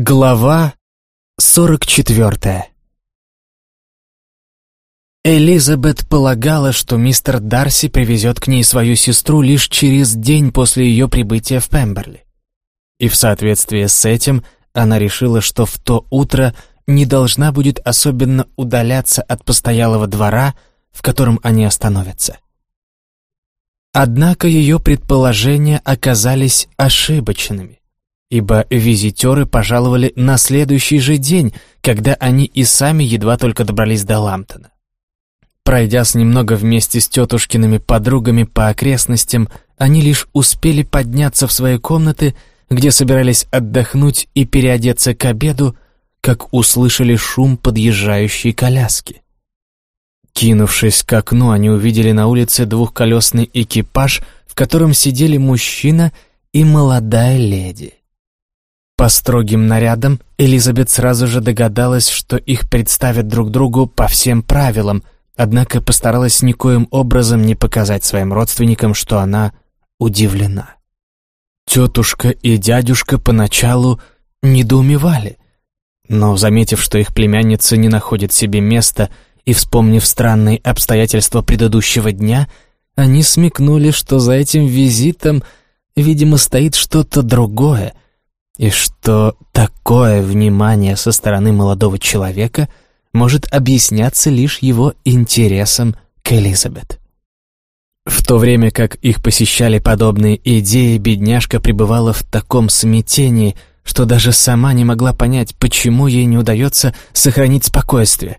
Глава 44 Элизабет полагала, что мистер Дарси привезет к ней свою сестру лишь через день после ее прибытия в Пемберли. И в соответствии с этим она решила, что в то утро не должна будет особенно удаляться от постоялого двора, в котором они остановятся. Однако ее предположения оказались ошибочными ибо визитеры пожаловали на следующий же день, когда они и сами едва только добрались до Ламптона. Пройдясь немного вместе с тетушкиными подругами по окрестностям, они лишь успели подняться в свои комнаты, где собирались отдохнуть и переодеться к обеду, как услышали шум подъезжающей коляски. Кинувшись к окну, они увидели на улице двухколесный экипаж, в котором сидели мужчина и молодая леди. По строгим нарядам Элизабет сразу же догадалась, что их представят друг другу по всем правилам, однако постаралась никоим образом не показать своим родственникам, что она удивлена. Тетушка и дядюшка поначалу недоумевали, но, заметив, что их племянница не находит себе места и вспомнив странные обстоятельства предыдущего дня, они смекнули, что за этим визитом, видимо, стоит что-то другое — и что такое внимание со стороны молодого человека может объясняться лишь его интересом к Элизабет. В то время как их посещали подобные идеи, бедняжка пребывала в таком смятении, что даже сама не могла понять, почему ей не удается сохранить спокойствие.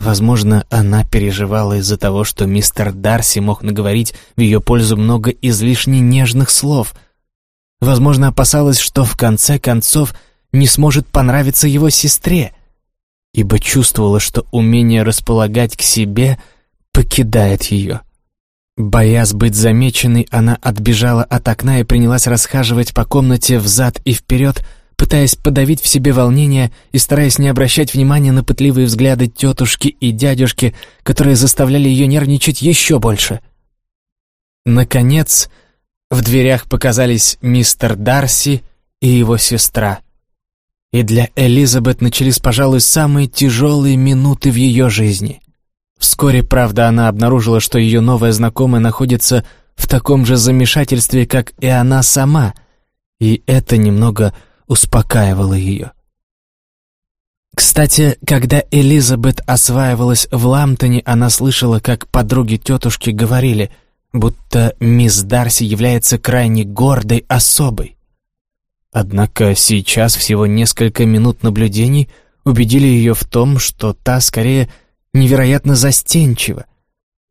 Возможно, она переживала из-за того, что мистер Дарси мог наговорить в ее пользу много излишне нежных слов — Возможно, опасалась, что в конце концов не сможет понравиться его сестре, ибо чувствовала, что умение располагать к себе покидает ее. Боясь быть замеченной, она отбежала от окна и принялась расхаживать по комнате взад и вперед, пытаясь подавить в себе волнение и стараясь не обращать внимания на пытливые взгляды тетушки и дядюшки, которые заставляли ее нервничать еще больше. Наконец, в дверях показались мистер Дарси и его сестра. И для Элизабет начались, пожалуй, самые тяжелые минуты в ее жизни. Вскоре, правда, она обнаружила, что ее новая знакомая находится в таком же замешательстве, как и она сама, и это немного успокаивало ее. Кстати, когда Элизабет осваивалась в Ламптоне, она слышала, как подруги тетушки говорили — будто мисс Дарси является крайне гордой особой. Однако сейчас всего несколько минут наблюдений убедили ее в том, что та скорее невероятно застенчива,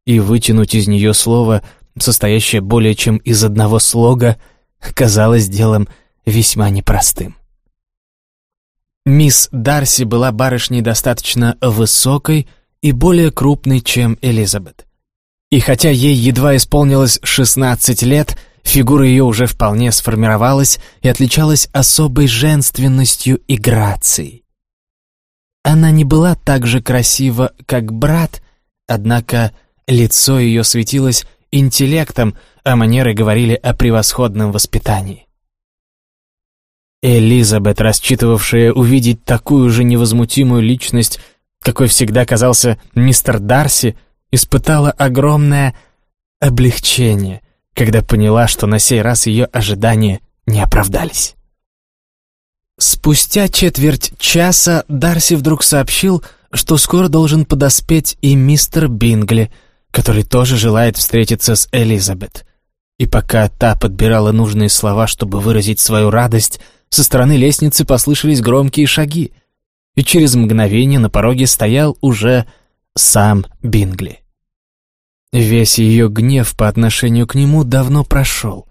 и вытянуть из нее слово, состоящее более чем из одного слога, казалось делом весьма непростым. Мисс Дарси была барышней достаточно высокой и более крупной, чем Элизабет. И хотя ей едва исполнилось 16 лет, фигура ее уже вполне сформировалась и отличалась особой женственностью и грацией. Она не была так же красива, как брат, однако лицо ее светилось интеллектом, а манеры говорили о превосходном воспитании. Элизабет, рассчитывавшая увидеть такую же невозмутимую личность, какой всегда казался мистер Дарси, испытала огромное облегчение, когда поняла, что на сей раз ее ожидания не оправдались. Спустя четверть часа Дарси вдруг сообщил, что скоро должен подоспеть и мистер Бингли, который тоже желает встретиться с Элизабет. И пока та подбирала нужные слова, чтобы выразить свою радость, со стороны лестницы послышались громкие шаги, и через мгновение на пороге стоял уже сам Бингли. Весь ее гнев по отношению к нему давно прошел.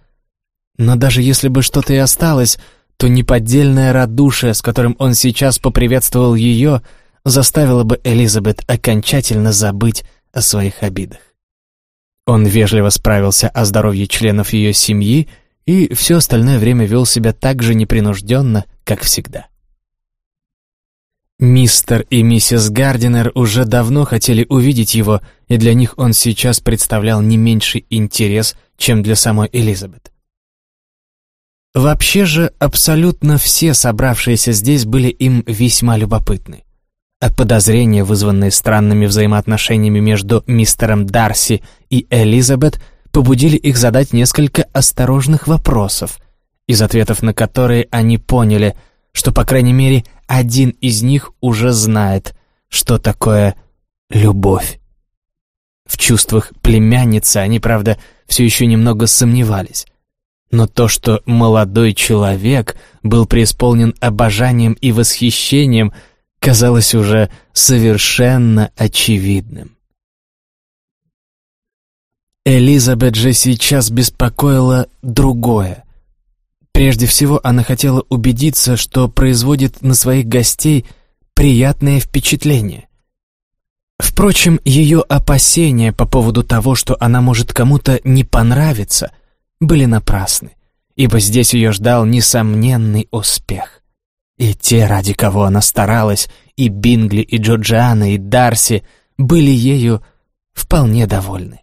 Но даже если бы что-то и осталось, то неподдельное радушие, с которым он сейчас поприветствовал ее, заставило бы Элизабет окончательно забыть о своих обидах. Он вежливо справился о здоровье членов ее семьи и все остальное время вел себя так же непринужденно, как всегда. Мистер и миссис Гардинер уже давно хотели увидеть его, и для них он сейчас представлял не меньший интерес, чем для самой Элизабет. Вообще же, абсолютно все собравшиеся здесь были им весьма любопытны. А подозрения, вызванные странными взаимоотношениями между мистером Дарси и Элизабет, побудили их задать несколько осторожных вопросов, из ответов на которые они поняли, что, по крайней мере, один из них уже знает, что такое любовь. В чувствах племянницы они, правда, все еще немного сомневались. Но то, что молодой человек был преисполнен обожанием и восхищением, казалось уже совершенно очевидным. Элизабет же сейчас беспокоила другое. Прежде всего, она хотела убедиться, что производит на своих гостей приятное впечатление. Впрочем, ее опасения по поводу того, что она может кому-то не понравиться, были напрасны, ибо здесь ее ждал несомненный успех. И те, ради кого она старалась, и Бингли, и Джорджиана, и Дарси, были ею вполне довольны.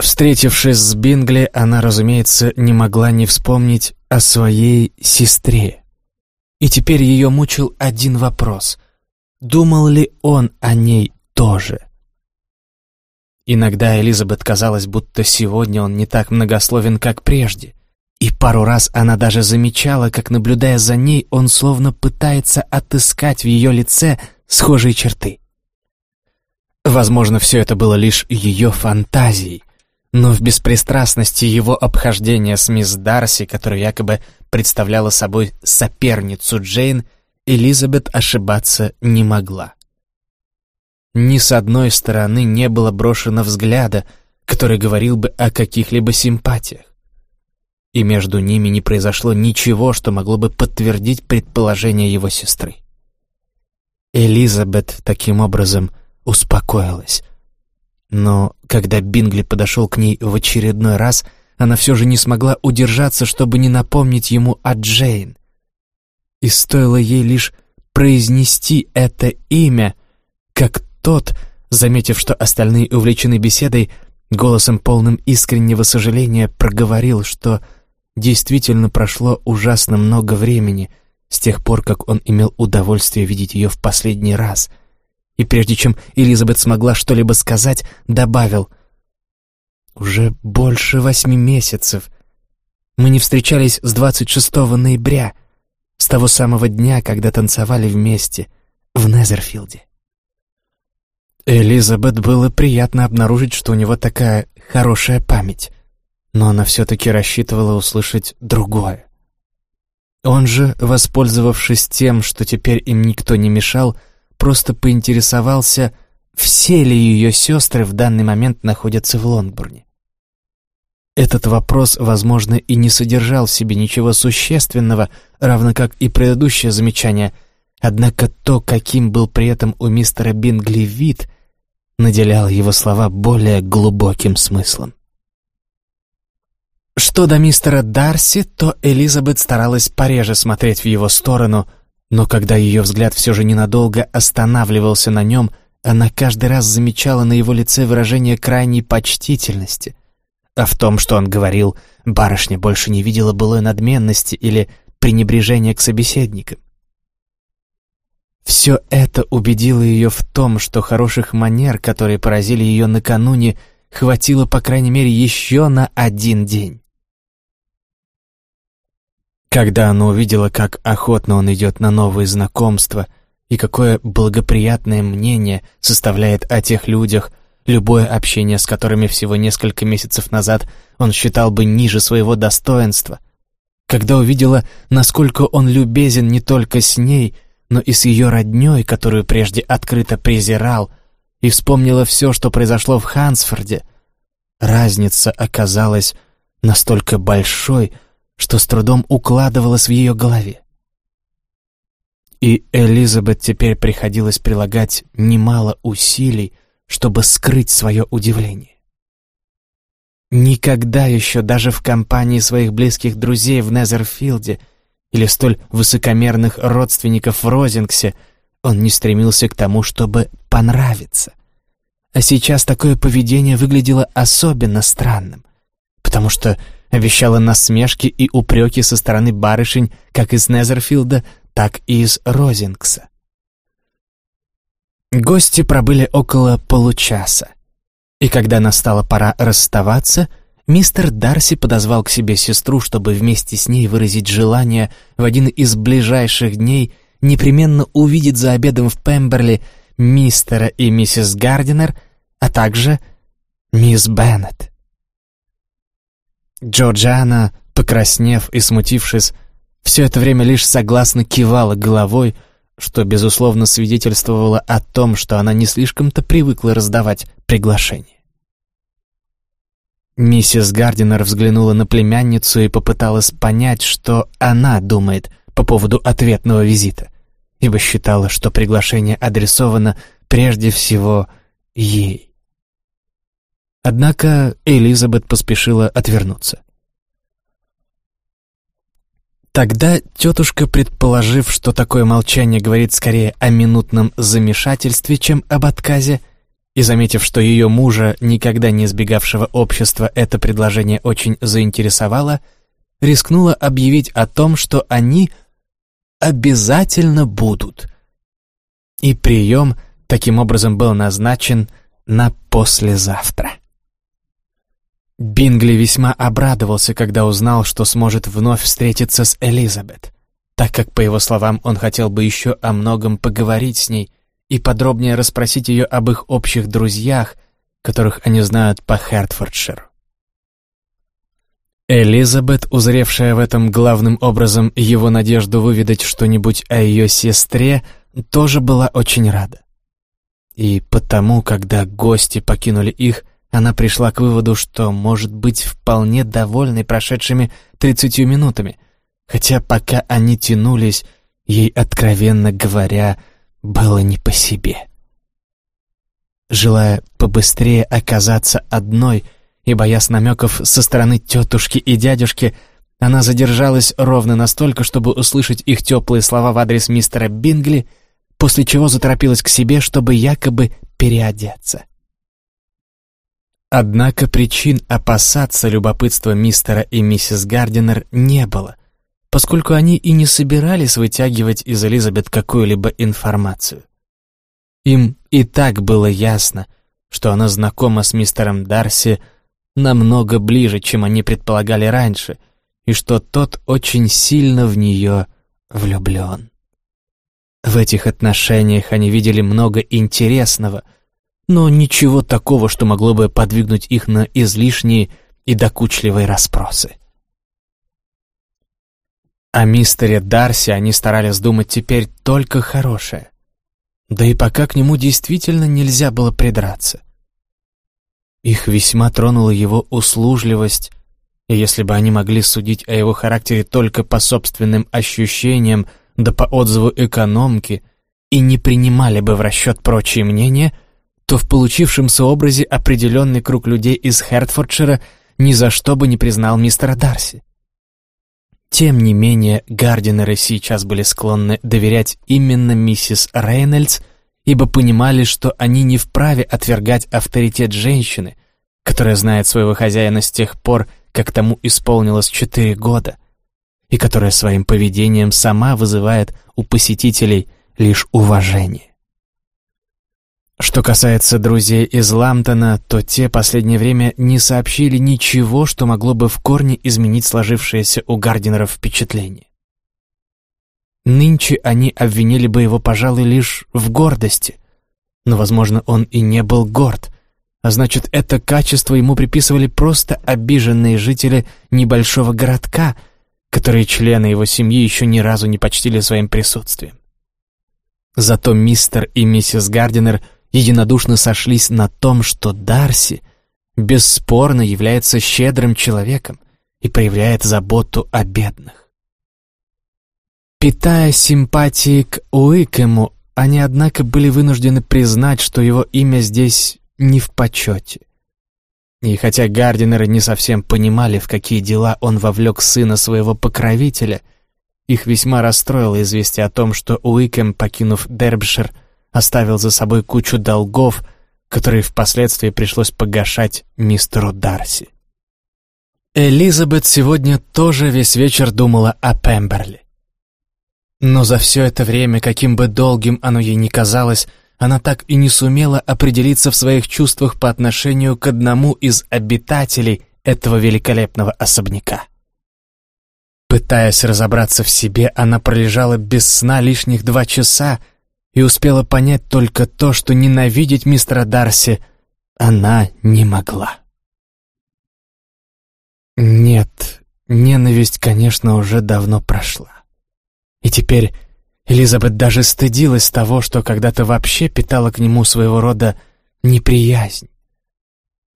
Встретившись с Бингли, она, разумеется, не могла не вспомнить о своей сестре. И теперь ее мучил один вопрос. Думал ли он о ней тоже? Иногда Элизабет казалось, будто сегодня он не так многословен, как прежде. И пару раз она даже замечала, как, наблюдая за ней, он словно пытается отыскать в ее лице схожие черты. Возможно, все это было лишь ее фантазией, но в беспристрастности его обхождения с мисс Дарси, которая якобы представляла собой соперницу Джейн, Элизабет ошибаться не могла. Ни с одной стороны не было брошено взгляда, который говорил бы о каких-либо симпатиях. И между ними не произошло ничего, что могло бы подтвердить предположение его сестры. Элизабет таким образом успокоилась. Но когда Бингли подошел к ней в очередной раз, она все же не смогла удержаться, чтобы не напомнить ему о Джейн. И стоило ей лишь произнести это имя, как тот, заметив, что остальные увлечены беседой, голосом полным искреннего сожаления проговорил, что действительно прошло ужасно много времени с тех пор, как он имел удовольствие видеть ее в последний раз. И прежде чем Элизабет смогла что-либо сказать, добавил «Уже больше восьми месяцев. Мы не встречались с 26 ноября, с того самого дня, когда танцевали вместе в Незерфилде». Элизабет было приятно обнаружить, что у него такая хорошая память, но она все-таки рассчитывала услышать другое. Он же, воспользовавшись тем, что теперь им никто не мешал, просто поинтересовался, все ли ее сестры в данный момент находятся в Лонгбурне. Этот вопрос, возможно, и не содержал в себе ничего существенного, равно как и предыдущее замечание — Однако то, каким был при этом у мистера Бингли вид, наделяло его слова более глубоким смыслом. Что до мистера Дарси, то Элизабет старалась пореже смотреть в его сторону, но когда ее взгляд все же ненадолго останавливался на нем, она каждый раз замечала на его лице выражение крайней почтительности. А в том, что он говорил, барышня больше не видела былой надменности или пренебрежения к собеседникам. Все это убедило ее в том, что хороших манер, которые поразили ее накануне, хватило, по крайней мере, еще на один день. Когда она увидела, как охотно он идет на новые знакомства и какое благоприятное мнение составляет о тех людях, любое общение с которыми всего несколько месяцев назад он считал бы ниже своего достоинства, когда увидела, насколько он любезен не только с ней, но и с ее родней, которую прежде открыто презирал, и вспомнила все, что произошло в Хансфорде. Разница оказалась настолько большой, что с трудом укладывалась в ее голове. И Элизабет теперь приходилось прилагать немало усилий, чтобы скрыть свое удивление. Никогда еще даже в компании своих близких друзей в Незерфилде или столь высокомерных родственников в Розингсе, он не стремился к тому, чтобы понравиться. А сейчас такое поведение выглядело особенно странным, потому что обещала насмешки и упреки со стороны барышень как из Незерфилда, так и из Розингса. Гости пробыли около получаса, и когда настала пора расставаться, мистер Дарси подозвал к себе сестру, чтобы вместе с ней выразить желание в один из ближайших дней непременно увидеть за обедом в Пемберли мистера и миссис Гардинер, а также мисс Беннет. Джорджиана, покраснев и смутившись, все это время лишь согласно кивала головой, что, безусловно, свидетельствовало о том, что она не слишком-то привыкла раздавать приглашения. Миссис Гардинер взглянула на племянницу и попыталась понять, что она думает по поводу ответного визита, ибо считала, что приглашение адресовано прежде всего ей. Однако Элизабет поспешила отвернуться. Тогда тетушка, предположив, что такое молчание говорит скорее о минутном замешательстве, чем об отказе, и заметив, что ее мужа, никогда не избегавшего общества, это предложение очень заинтересовало, рискнула объявить о том, что они обязательно будут. И прием таким образом был назначен на послезавтра. Бингли весьма обрадовался, когда узнал, что сможет вновь встретиться с Элизабет, так как, по его словам, он хотел бы еще о многом поговорить с ней и подробнее расспросить ее об их общих друзьях, которых они знают по Хертфордширу. Элизабет, узревшая в этом главным образом его надежду выведать что-нибудь о ее сестре, тоже была очень рада. И потому, когда гости покинули их, она пришла к выводу, что может быть вполне довольной прошедшими тридцатью минутами, хотя пока они тянулись, ей, откровенно говоря, было не по себе. Желая побыстрее оказаться одной и боясь намеков со стороны тетушки и дядюшки, она задержалась ровно настолько, чтобы услышать их теплые слова в адрес мистера Бингли, после чего заторопилась к себе, чтобы якобы переодеться. Однако причин опасаться любопытства мистера и миссис Гардинер не было, поскольку они и не собирались вытягивать из Элизабет какую-либо информацию. Им и так было ясно, что она знакома с мистером Дарси намного ближе, чем они предполагали раньше, и что тот очень сильно в нее влюблен. В этих отношениях они видели много интересного — но ничего такого, что могло бы подвигнуть их на излишние и докучливые расспросы. О мистере Дарси они старались думать теперь только хорошее. Да и пока к нему действительно нельзя было придраться. Их весьма тронула его услужливость, и если бы они могли судить о его характере только по собственным ощущениям да по отзыву экономки и не принимали бы в расчет прочие мнения — то в получившемся образе определенный круг людей из Хертфордшира ни за что бы не признал мистера Дарси. Тем не менее, Гардинеры сейчас были склонны доверять именно миссис Рейнольдс, ибо понимали, что они не вправе отвергать авторитет женщины, которая знает своего хозяина с тех пор, как тому исполнилось четыре года, и которая своим поведением сама вызывает у посетителей лишь уважение. Что касается друзей из Ламптона, то те последнее время не сообщили ничего, что могло бы в корне изменить сложившееся у Гардинеров впечатление. Нынче они обвинили бы его, пожалуй, лишь в гордости. Но, возможно, он и не был горд, а значит, это качество ему приписывали просто обиженные жители небольшого городка, которые члены его семьи еще ни разу не почтили своим присутствием. Зато мистер и миссис Гардинер – единодушно сошлись на том, что Дарси бесспорно является щедрым человеком и проявляет заботу о бедных. Питая симпатии к Уикему, они, однако, были вынуждены признать, что его имя здесь не в почете. И хотя Гардинеры не совсем понимали, в какие дела он вовлек сына своего покровителя, их весьма расстроило известие о том, что Уикем, покинув Дербшир, оставил за собой кучу долгов, которые впоследствии пришлось погашать мистеру Дарси. Элизабет сегодня тоже весь вечер думала о Пемберли. Но за все это время, каким бы долгим оно ей ни казалось, она так и не сумела определиться в своих чувствах по отношению к одному из обитателей этого великолепного особняка. Пытаясь разобраться в себе, она пролежала без сна лишних два часа и успела понять только то, что ненавидеть мистера Дарси она не могла. Нет, ненависть, конечно, уже давно прошла. И теперь Элизабет даже стыдилась того, что когда-то вообще питала к нему своего рода неприязнь.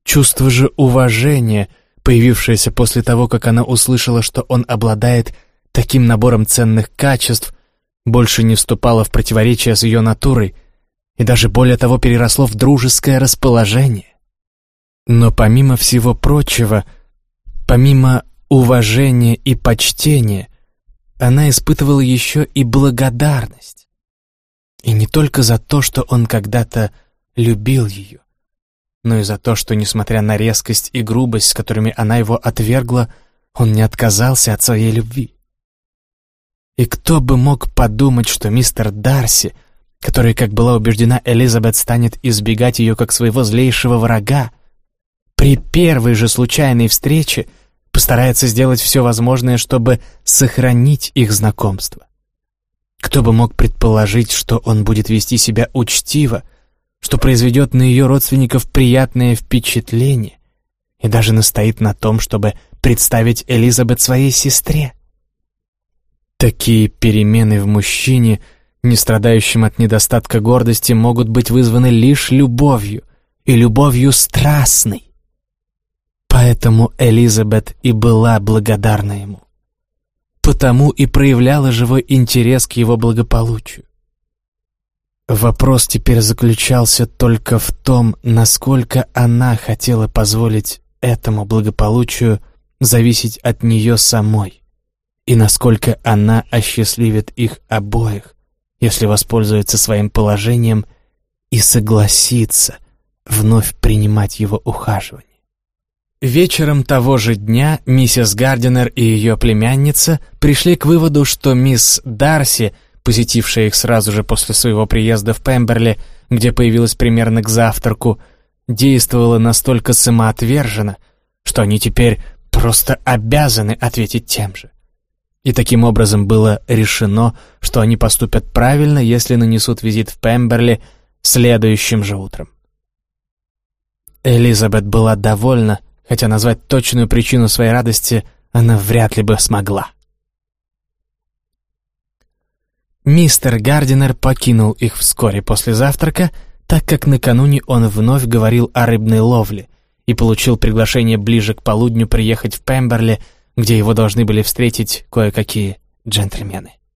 Чувство же уважения, появившееся после того, как она услышала, что он обладает таким набором ценных качеств, больше не вступало в противоречие с ее натурой и даже более того переросло в дружеское расположение. Но помимо всего прочего, помимо уважения и почтения, она испытывала еще и благодарность. И не только за то, что он когда-то любил ее, но и за то, что, несмотря на резкость и грубость, с которыми она его отвергла, он не отказался от своей любви. И кто бы мог подумать, что мистер Дарси, который, как была убеждена Элизабет, станет избегать ее как своего злейшего врага, при первой же случайной встрече постарается сделать все возможное, чтобы сохранить их знакомство. Кто бы мог предположить, что он будет вести себя учтиво, что произведет на ее родственников приятное впечатление и даже настоит на том, чтобы представить Элизабет своей сестре. Такие перемены в мужчине, не страдающем от недостатка гордости, могут быть вызваны лишь любовью, и любовью страстной. Поэтому Элизабет и была благодарна ему. Потому и проявляла живой интерес к его благополучию. Вопрос теперь заключался только в том, насколько она хотела позволить этому благополучию зависеть от нее самой, и насколько она осчастливит их обоих, если воспользуется своим положением и согласится вновь принимать его ухаживание. Вечером того же дня миссис Гардинер и ее племянница пришли к выводу, что мисс Дарси, посетившая их сразу же после своего приезда в Пемберли, где появилась примерно к завтраку, действовала настолько самоотверженно, что они теперь просто обязаны ответить тем же. И таким образом было решено, что они поступят правильно, если нанесут визит в Пемберли следующим же утром. Элизабет была довольна, хотя назвать точную причину своей радости она вряд ли бы смогла. Мистер Гардинер покинул их вскоре после завтрака, так как накануне он вновь говорил о рыбной ловле и получил приглашение ближе к полудню приехать в Пемберли, где его должны были встретить кое-какие джентльмены.